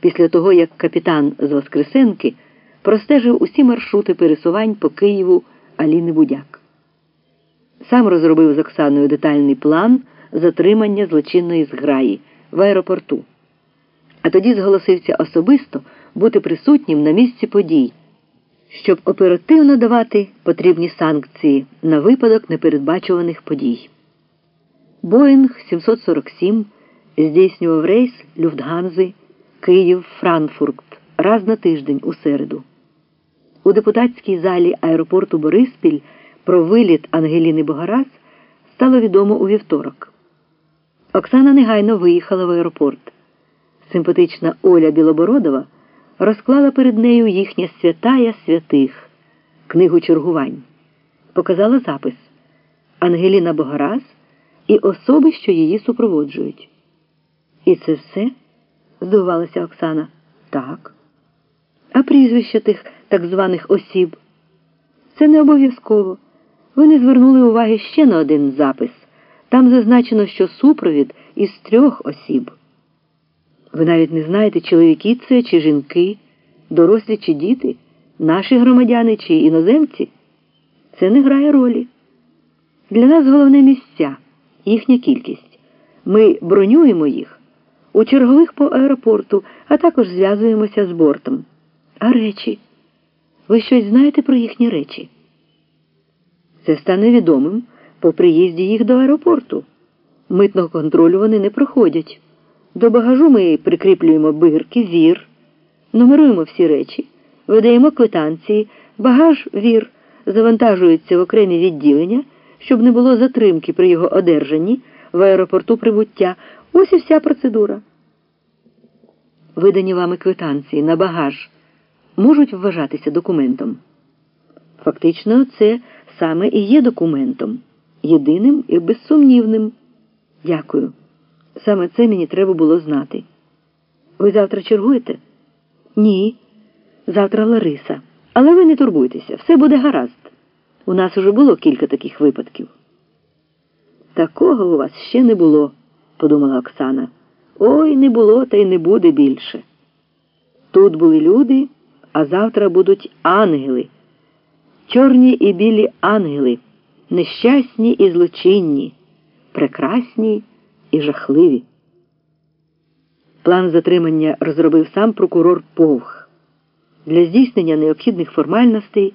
після того, як капітан з Воскресенки простежив усі маршрути пересувань по Києву Аліни Будяк. Сам розробив з Оксаною детальний план затримання злочинної зграї в аеропорту. А тоді зголосився особисто бути присутнім на місці подій, щоб оперативно давати потрібні санкції на випадок непередбачуваних подій. Боїнг 747 здійснював рейс Люфтганзи Київ Франкфурт раз на тиждень у середу. У депутатській залі аеропорту Бориспіль про виліт Ангеліни Богараз стало відомо у вівторок. Оксана негайно виїхала в аеропорт. Симпатична Оля Білобородова розклала перед нею їхня святая святих книгу чергувань. Показала запис Ангеліна Богараз і особи, що її супроводжують. І це все? Здивувалася Оксана. Так. А прізвища тих так званих осіб? Це не обов'язково. Ви не звернули уваги ще на один запис. Там зазначено, що супровід із трьох осіб. Ви навіть не знаєте, чоловіки це чи жінки, дорослі чи діти, наші громадяни чи іноземці. Це не грає ролі. Для нас головне місця, їхня кількість. Ми бронюємо їх у чергових по аеропорту, а також зв'язуємося з бортом. А речі? Ви щось знаєте про їхні речі? Це стане відомим по приїзді їх до аеропорту. Митного контролю вони не проходять. До багажу ми прикріплюємо бирки, вір, нумеруємо всі речі, видаємо квитанції, багаж вір завантажується в окремі відділення, щоб не було затримки при його одержанні в аеропорту прибуття. Ось і вся процедура. Видані вами квитанції на багаж можуть вважатися документом. Фактично, це саме і є документом, єдиним і безсумнівним. Дякую. Саме це мені треба було знати. Ви завтра чергуєте? Ні. Завтра Лариса. Але ви не турбуйтеся, все буде гаразд. У нас уже було кілька таких випадків. Такого у вас ще не було, подумала Оксана. Ой, не було та й не буде більше. Тут були люди, а завтра будуть ангели. Чорні і білі ангели, нещасні і злочинні, прекрасні і жахливі. План затримання розробив сам прокурор Повх. Для здійснення необхідних формальностей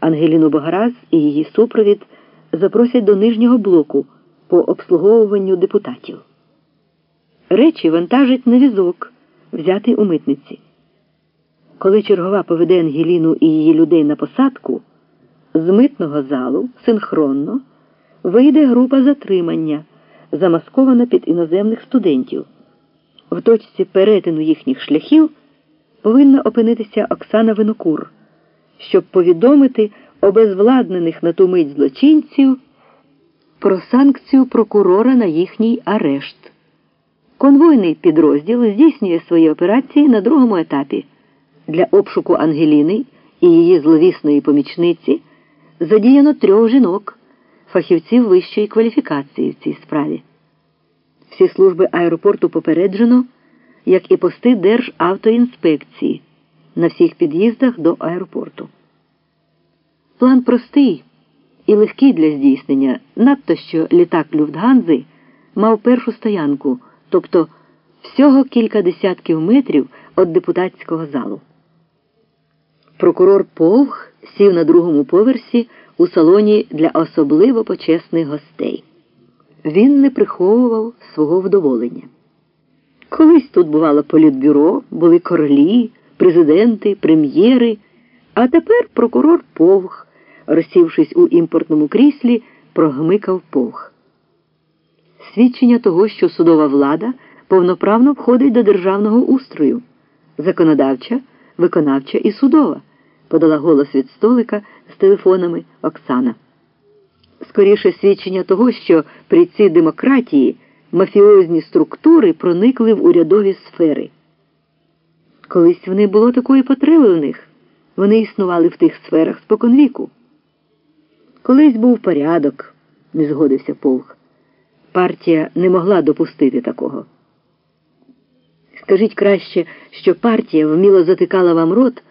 Ангеліну Богараз і її супровід запросять до нижнього блоку по обслуговуванню депутатів. Речі вантажить на візок, взятий у митниці. Коли чергова поведе Ангеліну і її людей на посадку, з митного залу синхронно вийде група затримання замаскована під іноземних студентів. В точці перетину їхніх шляхів повинна опинитися Оксана Винокур, щоб повідомити обезвладнених на ту мить злочинців про санкцію прокурора на їхній арешт. Конвойний підрозділ здійснює свої операції на другому етапі. Для обшуку Ангеліни і її зловісної помічниці задіяно трьох жінок фахівців вищої кваліфікації в цій справі. Всі служби аеропорту попереджено, як і пости Державтоінспекції на всіх під'їздах до аеропорту. План простий і легкий для здійснення, надто що літак Люфтганзи мав першу стоянку, тобто всього кілька десятків метрів від депутатського залу. Прокурор Повх сів на другому поверсі у салоні для особливо почесних гостей. Він не приховував свого вдоволення. Колись тут бувало політбюро, були королі, президенти, прем'єри, а тепер прокурор Повх, розсівшись у імпортному кріслі, прогмикав Повх. Свідчення того, що судова влада повноправно входить до державного устрою, законодавча, виконавча і судова подала голос від столика з телефонами Оксана. Скоріше свідчення того, що при цій демократії мафіозні структури проникли в урядові сфери. Колись в них було такої потреби в них. Вони існували в тих сферах споконвіку. Колись був порядок, не згодився полк. Партія не могла допустити такого. Скажіть краще, що партія вміло затикала вам рот